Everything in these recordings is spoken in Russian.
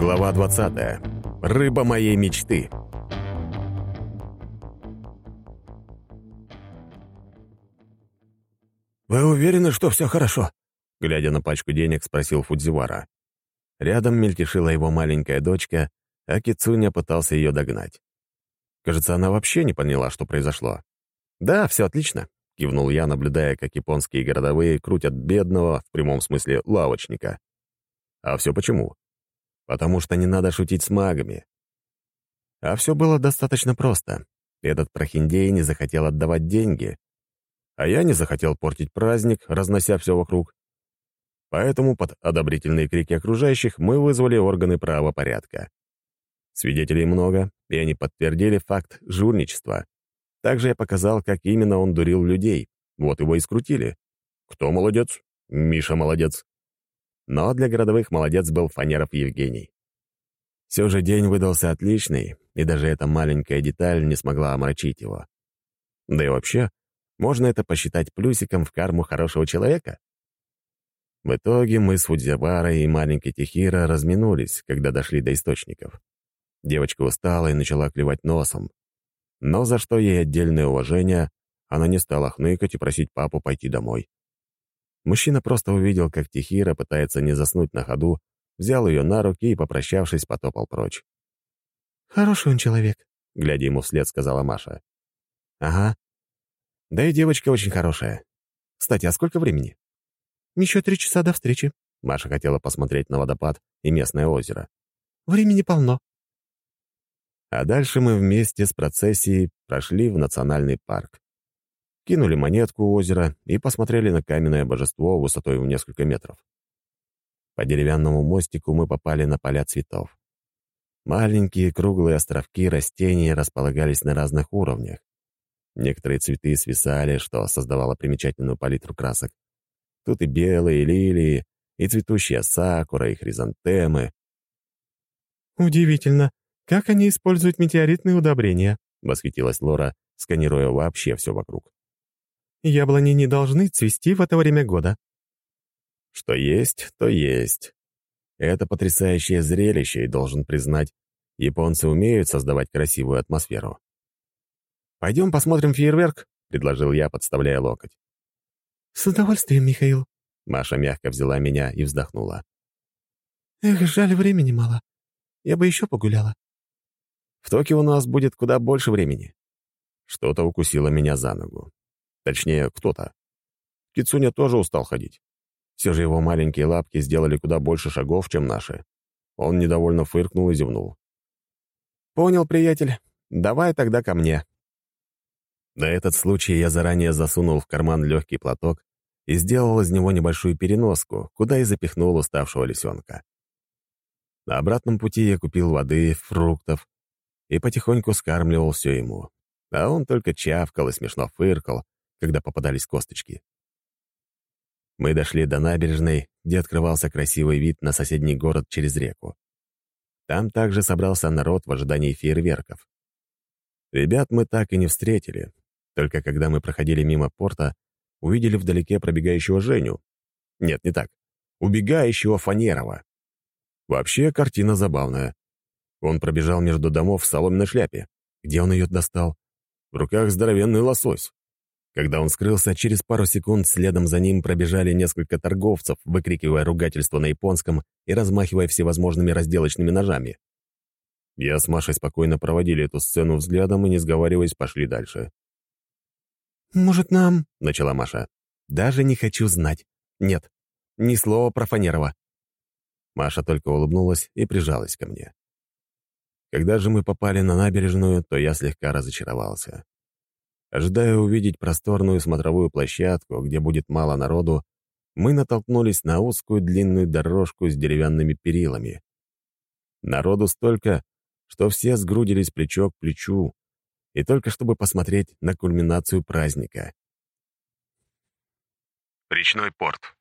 Глава 20. Рыба моей мечты. «Вы уверены, что все хорошо?» Глядя на пачку денег, спросил Фудзивара. Рядом мельтешила его маленькая дочка, а Кицуня пытался ее догнать. Кажется, она вообще не поняла, что произошло. «Да, все отлично», — кивнул я, наблюдая, как японские городовые крутят бедного, в прямом смысле, лавочника. А все почему? Потому что не надо шутить с магами. А все было достаточно просто. Этот прохиндей не захотел отдавать деньги, а я не захотел портить праздник, разнося все вокруг. Поэтому под одобрительные крики окружающих мы вызвали органы правопорядка. Свидетелей много, и они подтвердили факт жульничества. Также я показал, как именно он дурил людей. Вот его и скрутили. Кто молодец? Миша молодец. Но для городовых молодец был Фанеров Евгений. Все же день выдался отличный, и даже эта маленькая деталь не смогла омрачить его. Да и вообще, можно это посчитать плюсиком в карму хорошего человека? В итоге мы с Фудзиварой и маленькой Тихира разминулись, когда дошли до источников. Девочка устала и начала клевать носом. Но за что ей отдельное уважение, она не стала хныкать и просить папу пойти домой. Мужчина просто увидел, как Тихира пытается не заснуть на ходу, взял ее на руки и, попрощавшись, потопал прочь. «Хороший он человек», — глядя ему вслед, сказала Маша. «Ага. Да и девочка очень хорошая. Кстати, а сколько времени?» Еще три часа до встречи». Маша хотела посмотреть на водопад и местное озеро. «Времени полно». А дальше мы вместе с процессией прошли в национальный парк. Кинули монетку у озера и посмотрели на каменное божество высотой в несколько метров. По деревянному мостику мы попали на поля цветов. Маленькие круглые островки растений располагались на разных уровнях. Некоторые цветы свисали, что создавало примечательную палитру красок. Тут и белые лилии, и цветущая сакура, и хризантемы. «Удивительно, как они используют метеоритные удобрения», — восхитилась Лора, сканируя вообще все вокруг. «Яблони не должны цвести в это время года». Что есть, то есть. Это потрясающее зрелище, и должен признать, японцы умеют создавать красивую атмосферу. «Пойдем посмотрим фейерверк», — предложил я, подставляя локоть. «С удовольствием, Михаил». Маша мягко взяла меня и вздохнула. «Эх, жаль, времени мало. Я бы еще погуляла». «В Токио у нас будет куда больше времени». Что-то укусило меня за ногу. Точнее, кто-то. Кицуня тоже устал ходить. Все же его маленькие лапки сделали куда больше шагов, чем наши. Он недовольно фыркнул и зевнул. «Понял, приятель. Давай тогда ко мне». На этот случай я заранее засунул в карман легкий платок и сделал из него небольшую переноску, куда и запихнул уставшего лисенка. На обратном пути я купил воды, фруктов и потихоньку скармливал все ему, а он только чавкал и смешно фыркал, когда попадались косточки. Мы дошли до набережной, где открывался красивый вид на соседний город через реку. Там также собрался народ в ожидании фейерверков. Ребят мы так и не встретили, только когда мы проходили мимо порта, увидели вдалеке пробегающего Женю. Нет, не так. Убегающего Фанерова. Вообще, картина забавная. Он пробежал между домов в соломенной шляпе. Где он ее достал? В руках здоровенный лосось. Когда он скрылся, через пару секунд следом за ним пробежали несколько торговцев, выкрикивая ругательство на японском и размахивая всевозможными разделочными ножами. Я с Машей спокойно проводили эту сцену взглядом и, не сговариваясь, пошли дальше. «Может, нам...» — начала Маша. «Даже не хочу знать. Нет, ни слова про Фанерова». Маша только улыбнулась и прижалась ко мне. Когда же мы попали на набережную, то я слегка разочаровался. Ожидая увидеть просторную смотровую площадку, где будет мало народу, мы натолкнулись на узкую длинную дорожку с деревянными перилами. Народу столько, что все сгрудились плечо к плечу, и только чтобы посмотреть на кульминацию праздника. Речной порт.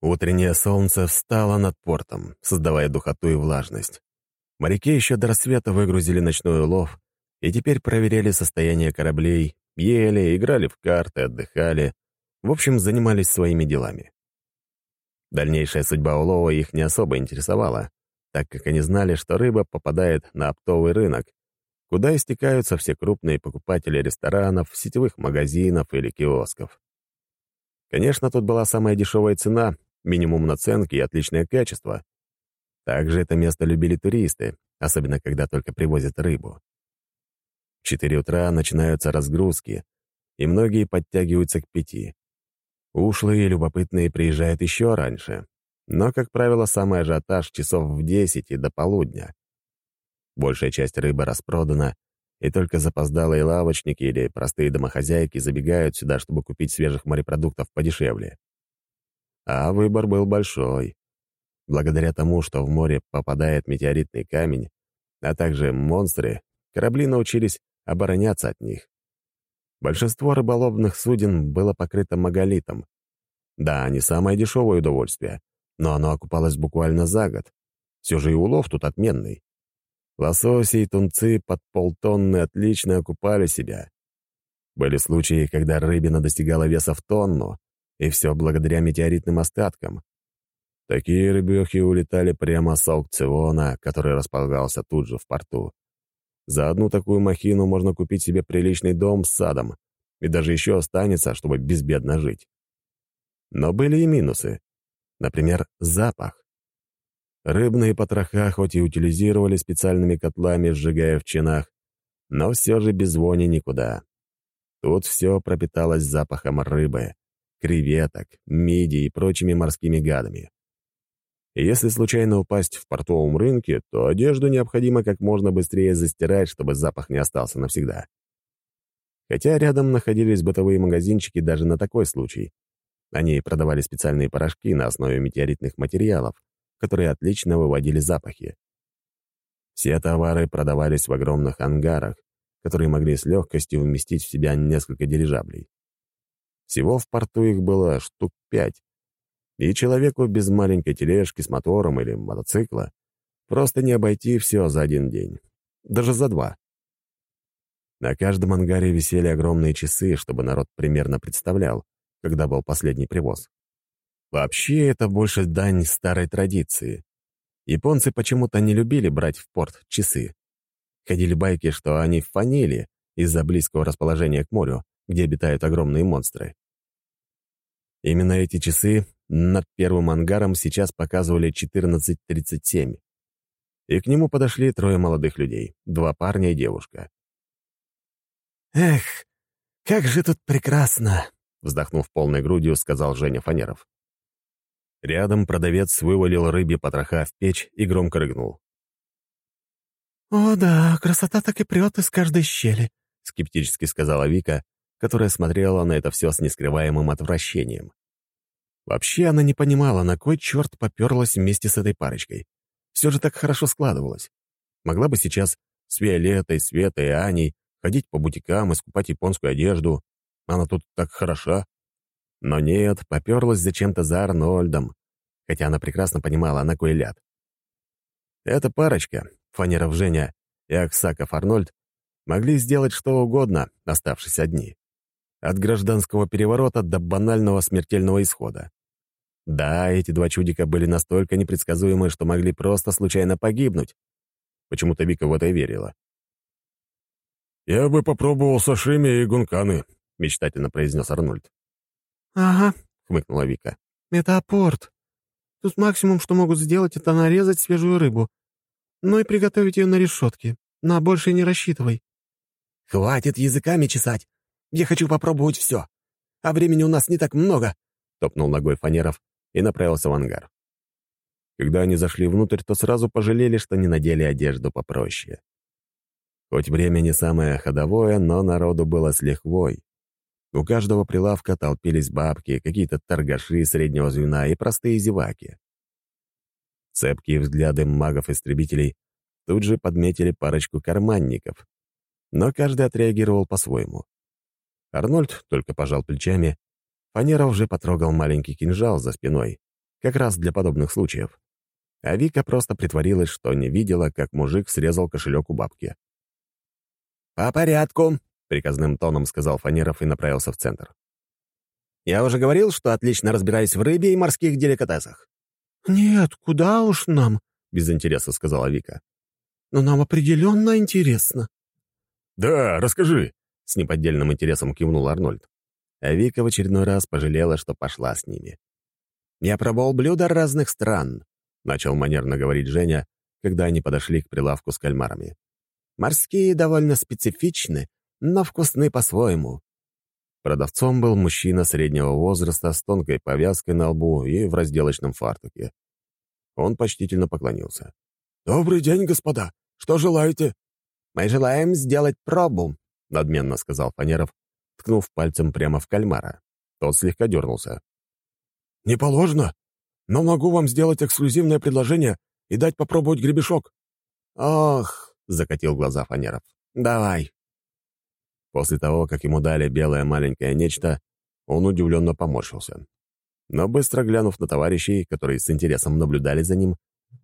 Утреннее солнце встало над портом, создавая духоту и влажность. Моряки еще до рассвета выгрузили ночной улов и теперь проверяли состояние кораблей, ели, играли в карты, отдыхали, в общем, занимались своими делами. Дальнейшая судьба улова их не особо интересовала, так как они знали, что рыба попадает на оптовый рынок, куда истекаются все крупные покупатели ресторанов, сетевых магазинов или киосков. Конечно, тут была самая дешевая цена, минимум наценки и отличное качество. Также это место любили туристы, особенно когда только привозят рыбу. В 4 утра начинаются разгрузки, и многие подтягиваются к пяти. Ушлые и любопытные приезжают еще раньше, но, как правило, самый ажиотаж часов в 10 и до полудня. Большая часть рыбы распродана, и только запоздалые лавочники или простые домохозяйки забегают сюда, чтобы купить свежих морепродуктов подешевле. А выбор был большой. Благодаря тому, что в море попадает метеоритный камень, а также монстры, корабли научились обороняться от них. Большинство рыболовных суден было покрыто маголитом. Да, не самое дешевое удовольствие, но оно окупалось буквально за год. Все же и улов тут отменный. Лососи и тунцы под полтонны отлично окупали себя. Были случаи, когда рыбина достигала веса в тонну, и все благодаря метеоритным остаткам. Такие рыбехи улетали прямо с аукциона, который располагался тут же в порту. За одну такую махину можно купить себе приличный дом с садом, и даже еще останется, чтобы безбедно жить. Но были и минусы. Например, запах. Рыбные потроха хоть и утилизировали специальными котлами, сжигая в чинах, но все же без вони никуда. Тут все пропиталось запахом рыбы, креветок, мидий и прочими морскими гадами. Если случайно упасть в портовом рынке, то одежду необходимо как можно быстрее застирать, чтобы запах не остался навсегда. Хотя рядом находились бытовые магазинчики даже на такой случай. Они продавали специальные порошки на основе метеоритных материалов, которые отлично выводили запахи. Все товары продавались в огромных ангарах, которые могли с легкостью вместить в себя несколько дирижаблей. Всего в порту их было штук пять, и человеку без маленькой тележки с мотором или мотоцикла просто не обойти все за один день, даже за два. На каждом ангаре висели огромные часы, чтобы народ примерно представлял, когда был последний привоз. Вообще, это больше дань старой традиции. Японцы почему-то не любили брать в порт часы. Ходили байки, что они фанили из-за близкого расположения к морю, где обитают огромные монстры. Именно эти часы над первым ангаром сейчас показывали 14.37. И к нему подошли трое молодых людей, два парня и девушка. «Эх, как же тут прекрасно!» вздохнув полной грудью, сказал Женя Фанеров. Рядом продавец вывалил рыбе потроха в печь и громко рыгнул. «О да, красота так и прет из каждой щели», — скептически сказала Вика, которая смотрела на это все с нескрываемым отвращением. Вообще она не понимала, на кой черт поперлась вместе с этой парочкой. Все же так хорошо складывалось. Могла бы сейчас с Виолеттой, Светой и Аней ходить по бутикам и скупать японскую одежду. Она тут так хороша. Но нет, поперлась зачем-то за Арнольдом, хотя она прекрасно понимала, на кой ляд. Эта парочка, Фанеров Женя и Аксаков Арнольд, могли сделать что угодно, оставшись одни. От гражданского переворота до банального смертельного исхода. Да, эти два чудика были настолько непредсказуемы, что могли просто случайно погибнуть. Почему-то Вика в это и верила. «Я бы попробовал сашими и гунканы», — мечтательно произнес Арнольд. «Ага», — хмыкнула Вика. «Это апорт. Тут максимум, что могут сделать, это нарезать свежую рыбу. Ну и приготовить ее на решетке. На больше не рассчитывай». «Хватит языками чесать. Я хочу попробовать все. А времени у нас не так много», — топнул ногой Фанеров и направился в ангар. Когда они зашли внутрь, то сразу пожалели, что не надели одежду попроще. Хоть время не самое ходовое, но народу было с лихвой. У каждого прилавка толпились бабки, какие-то торгаши среднего звена и простые зеваки. Цепкие взгляды магов-истребителей тут же подметили парочку карманников, но каждый отреагировал по-своему. Арнольд только пожал плечами, Фанера уже потрогал маленький кинжал за спиной, как раз для подобных случаев. А Вика просто притворилась, что не видела, как мужик срезал кошелек у бабки. «По порядку», приказным тоном сказал Фанеров и направился в центр. Я уже говорил, что отлично разбираюсь в рыбе и морских деликатесах». «Нет, куда уж нам», — без интереса сказала Вика. «Но нам определенно интересно». «Да, расскажи», — с неподдельным интересом кивнул Арнольд. А Вика в очередной раз пожалела, что пошла с ними. «Я пробовал блюда разных стран», — начал манерно говорить Женя, когда они подошли к прилавку с кальмарами. «Морские довольно специфичны, но вкусны по-своему». Продавцом был мужчина среднего возраста с тонкой повязкой на лбу и в разделочном фартуке. Он почтительно поклонился. «Добрый день, господа! Что желаете?» «Мы желаем сделать пробу», — надменно сказал Фанеров, ткнув пальцем прямо в кальмара. Тот слегка дернулся. «Не положено, но могу вам сделать эксклюзивное предложение и дать попробовать гребешок». «Ох», — закатил глаза Фанеров, — «давай». После того, как ему дали белое маленькое нечто, он удивленно поморщился. Но быстро глянув на товарищей, которые с интересом наблюдали за ним,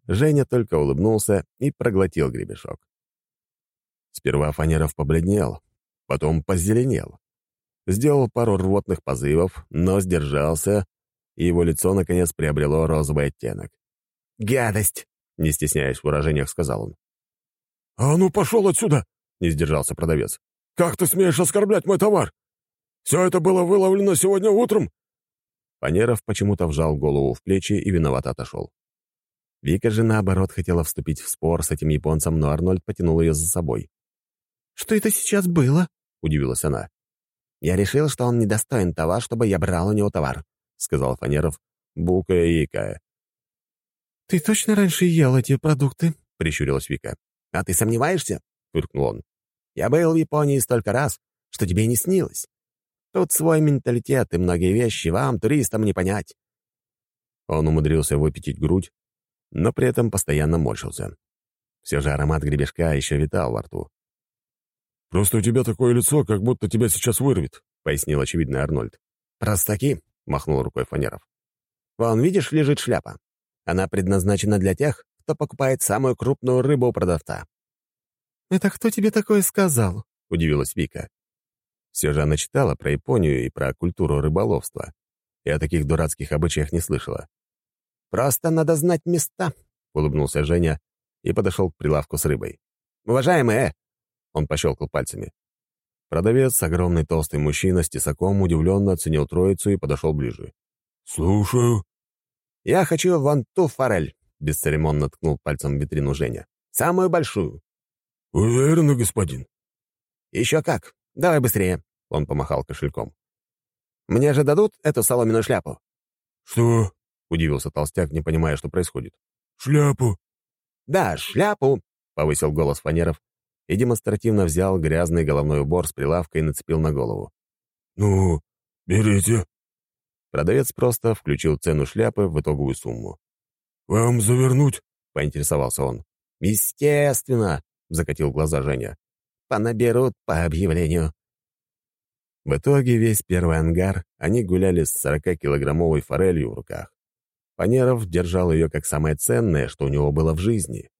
Женя только улыбнулся и проглотил гребешок. Сперва Фанеров побледнел, потом позеленел. Сделал пару рвотных позывов, но сдержался, и его лицо, наконец, приобрело розовый оттенок. «Гадость!» — не стесняясь в выражениях, сказал он. «А ну, пошел отсюда!» — не сдержался продавец. «Как ты смеешь оскорблять мой товар? Все это было выловлено сегодня утром!» Панеров почему-то вжал голову в плечи и виновато отошел. Вика же, наоборот, хотела вступить в спор с этим японцем, но Арнольд потянул ее за собой. «Что это сейчас было?» — удивилась она. «Я решил, что он недостоин того, чтобы я брал у него товар», — сказал Фанеров, букая и икая. «Ты точно раньше ел эти продукты?» — прищурилась Вика. «А ты сомневаешься?» — фыркнул он. «Я был в Японии столько раз, что тебе не снилось. Тут свой менталитет и многие вещи вам, туристам, не понять». Он умудрился выпятить грудь, но при этом постоянно морщился. Все же аромат гребешка еще витал во рту. «Просто у тебя такое лицо, как будто тебя сейчас вырвет», — пояснил очевидный Арнольд. «Простаки», — махнул рукой Фанеров. «Вон, видишь, лежит шляпа. Она предназначена для тех, кто покупает самую крупную рыбу у продавца». «Это кто тебе такое сказал?» — удивилась Вика. Все же она читала про Японию и про культуру рыболовства. И о таких дурацких обычаях не слышала. «Просто надо знать места», — улыбнулся Женя и подошел к прилавку с рыбой. «Уважаемые, он пощелкал пальцами. Продавец, огромный толстый мужчина с тесаком, удивленно оценил троицу и подошел ближе. «Слушаю». «Я хочу вон ту форель», — бесцеремонно ткнул пальцем в витрину Женя. «Самую большую». «Уверенно, господин». «Еще как. Давай быстрее», — он помахал кошельком. «Мне же дадут эту соломенную шляпу?» «Что?» — удивился толстяк, не понимая, что происходит. «Шляпу?» «Да, шляпу», — повысил голос Фанеров и демонстративно взял грязный головной убор с прилавка и нацепил на голову. «Ну, берите». Продавец просто включил цену шляпы в итоговую сумму. «Вам завернуть?» — поинтересовался он. «Естественно», — закатил глаза Женя. «Понаберут по объявлению». В итоге весь первый ангар они гуляли с 40-килограммовой форелью в руках. Панеров держал ее как самое ценное, что у него было в жизни.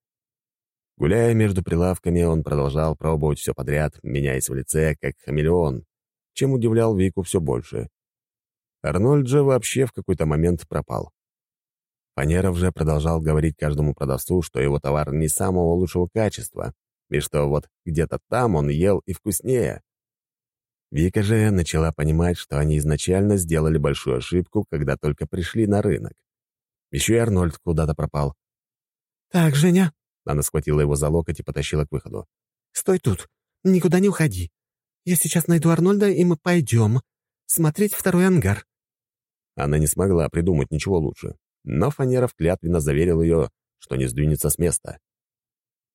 Гуляя между прилавками, он продолжал пробовать все подряд, меняясь в лице, как хамелеон, чем удивлял Вику все больше. Арнольд же вообще в какой-то момент пропал. Панеров же продолжал говорить каждому продавцу, что его товар не самого лучшего качества, и что вот где-то там он ел и вкуснее. Вика же начала понимать, что они изначально сделали большую ошибку, когда только пришли на рынок. Еще и Арнольд куда-то пропал. «Так, Женя, она схватила его за локоть и потащила к выходу. «Стой тут! Никуда не уходи! Я сейчас найду Арнольда, и мы пойдем смотреть второй ангар». Она не смогла придумать ничего лучше, но Фанеров клятвенно заверил ее, что не сдвинется с места.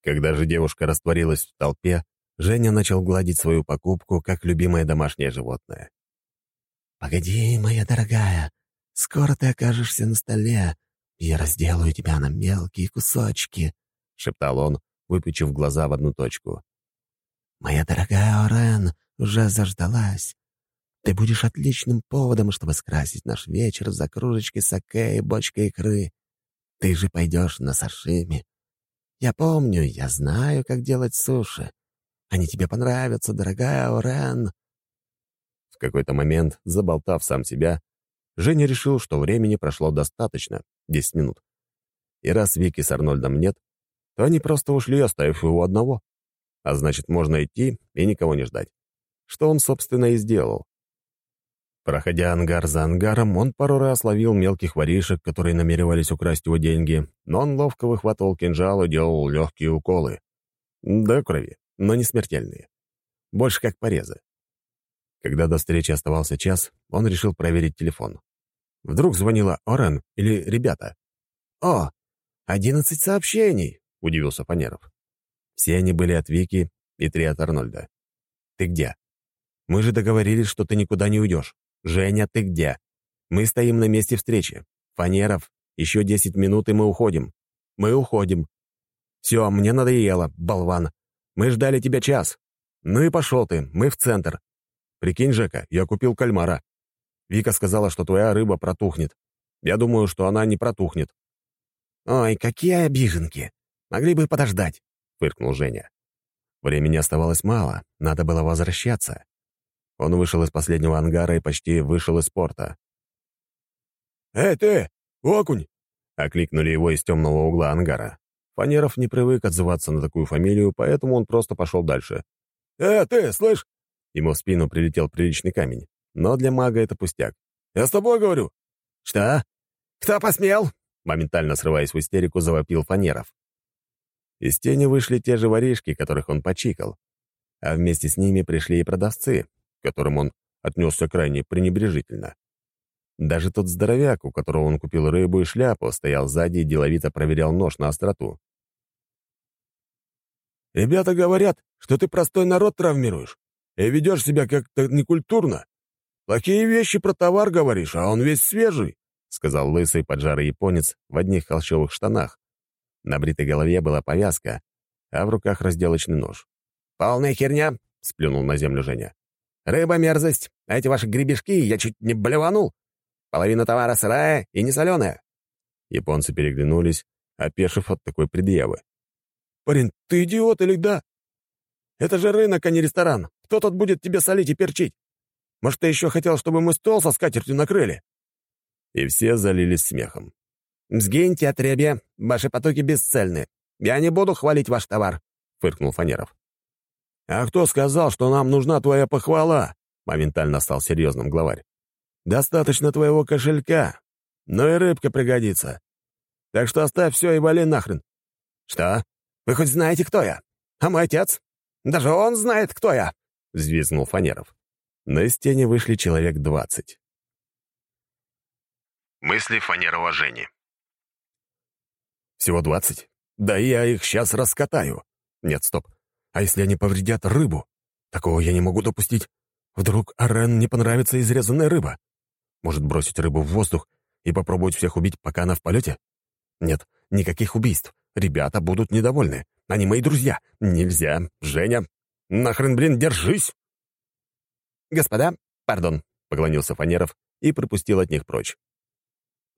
Когда же девушка растворилась в толпе, Женя начал гладить свою покупку, как любимое домашнее животное. «Погоди, моя дорогая, скоро ты окажешься на столе, я разделаю тебя на мелкие кусочки», шептал он, выпучив глаза в одну точку. «Моя дорогая Орен уже заждалась. Ты будешь отличным поводом, чтобы скрасить наш вечер за кружечкой саке и бочкой икры. Ты же пойдешь на сашими. Я помню, я знаю, как делать суши. Они тебе понравятся, дорогая Орен». В какой-то момент, заболтав сам себя, Женя решил, что времени прошло достаточно — 10 минут. И раз Вики с Арнольдом нет, то они просто ушли, оставив его одного. А значит, можно идти и никого не ждать. Что он, собственно, и сделал. Проходя ангар за ангаром, он пару раз ловил мелких воришек, которые намеревались украсть его деньги, но он ловко выхватывал кинжал и делал легкие уколы. До крови, но не смертельные. Больше как порезы. Когда до встречи оставался час, он решил проверить телефон. Вдруг звонила Орен или ребята. «О, одиннадцать сообщений!» — удивился Фанеров. Все они были от Вики и три от Арнольда. «Ты где? Мы же договорились, что ты никуда не уйдешь. Женя, ты где? Мы стоим на месте встречи. Фанеров, еще десять минут, и мы уходим. Мы уходим. Все, мне надоело, болван. Мы ждали тебя час. Ну и пошел ты, мы в центр. Прикинь, Жека, я купил кальмара. Вика сказала, что твоя рыба протухнет. Я думаю, что она не протухнет. «Ой, какие обиженки! Могли бы подождать!» — фыркнул Женя. Времени оставалось мало, надо было возвращаться. Он вышел из последнего ангара и почти вышел из порта. «Эй, ты! Окунь!» — окликнули его из темного угла ангара. Фанеров не привык отзываться на такую фамилию, поэтому он просто пошел дальше. «Э, ты, слышь!» Ему в спину прилетел приличный камень. Но для мага это пустяк. «Я с тобой говорю!» «Что? Кто посмел?» Моментально срываясь в истерику, завопил Фанеров. Из тени вышли те же воришки, которых он почикал. А вместе с ними пришли и продавцы, к которым он отнесся крайне пренебрежительно. Даже тот здоровяк, у которого он купил рыбу и шляпу, стоял сзади и деловито проверял нож на остроту. «Ребята говорят, что ты простой народ травмируешь и ведешь себя как-то некультурно. Плохие вещи про товар говоришь, а он весь свежий», — сказал лысый поджарый японец в одних холщовых штанах. На бритой голове была повязка, а в руках разделочный нож. «Полная херня», — сплюнул на землю Женя. Рыба — мерзость, а эти ваши гребешки я чуть не блеванул. Половина товара сырая и не соленая». Японцы переглянулись, опешив от такой предъявы. «Парень, ты идиот или да? Это же рынок, а не ресторан. Кто тут будет тебе солить и перчить? Может, ты еще хотел, чтобы мы стол со скатертью накрыли?» И все залились смехом. «Сгиньте, отребья, ваши потоки бесцельны. Я не буду хвалить ваш товар», — фыркнул Фанеров. «А кто сказал, что нам нужна твоя похвала?» Моментально стал серьезным главарь. «Достаточно твоего кошелька, но и рыбка пригодится. Так что оставь все и вали нахрен». «Что? Вы хоть знаете, кто я? А мой отец? Даже он знает, кто я!» — взвизгнул Фанеров. На стене вышли человек двадцать. Мысли Фанерова Жени. «Всего двадцать? Да я их сейчас раскатаю. Нет, стоп. А если они повредят рыбу? Такого я не могу допустить. Вдруг Арен не понравится изрезанная рыба? Может, бросить рыбу в воздух и попробовать всех убить, пока она в полете? Нет, никаких убийств. Ребята будут недовольны. Они мои друзья. Нельзя. Женя, нахрен, блин, держись!» «Господа, пардон», — поклонился Фанеров и пропустил от них прочь.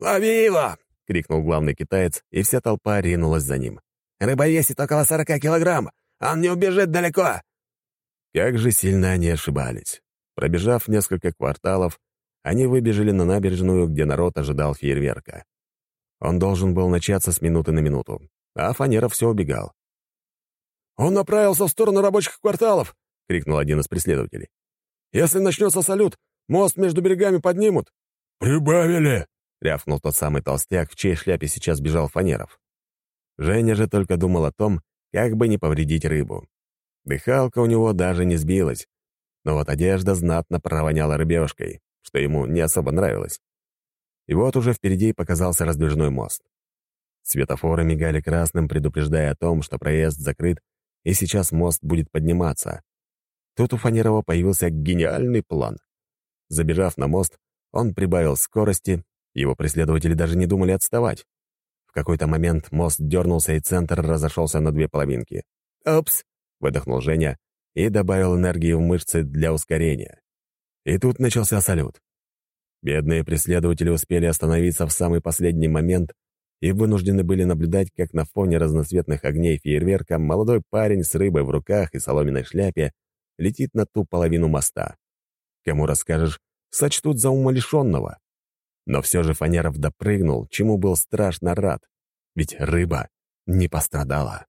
«Лови его!» — крикнул главный китаец, и вся толпа ринулась за ним. «Рыба весит около сорока килограмм. Он не убежит далеко!» Как же сильно они ошибались. Пробежав несколько кварталов, они выбежали на набережную, где народ ожидал фейерверка. Он должен был начаться с минуты на минуту, а Фанеров все убегал. «Он направился в сторону рабочих кварталов!» — крикнул один из преследователей. «Если начнется салют, мост между берегами поднимут!» «Прибавили!» — рявкнул тот самый толстяк, в чьей шляпе сейчас бежал Фанеров. Женя же только думал о том, как бы не повредить рыбу. Дыхалка у него даже не сбилась, но вот одежда знатно провоняла рыбешкой, что ему не особо нравилось. И вот уже впереди показался раздвижной мост. Светофоры мигали красным, предупреждая о том, что проезд закрыт, и сейчас мост будет подниматься. Тут у Фанерова появился гениальный план. Забежав на мост, он прибавил скорости, его преследователи даже не думали отставать. В какой-то момент мост дернулся, и центр разошелся на две половинки. «Опс!» — выдохнул Женя и добавил энергии в мышцы для ускорения. И тут начался салют. Бедные преследователи успели остановиться в самый последний момент и вынуждены были наблюдать, как на фоне разноцветных огней фейерверка молодой парень с рыбой в руках и соломенной шляпе летит на ту половину моста. Кому расскажешь, сочтут за умалишенного. Но все же Фанеров допрыгнул, чему был страшно рад, ведь рыба не пострадала.